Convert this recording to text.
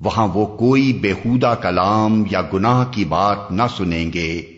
وہاں وہ کوئی بےحودہ کلام یا گناہ کی بات نہ سنیں گے۔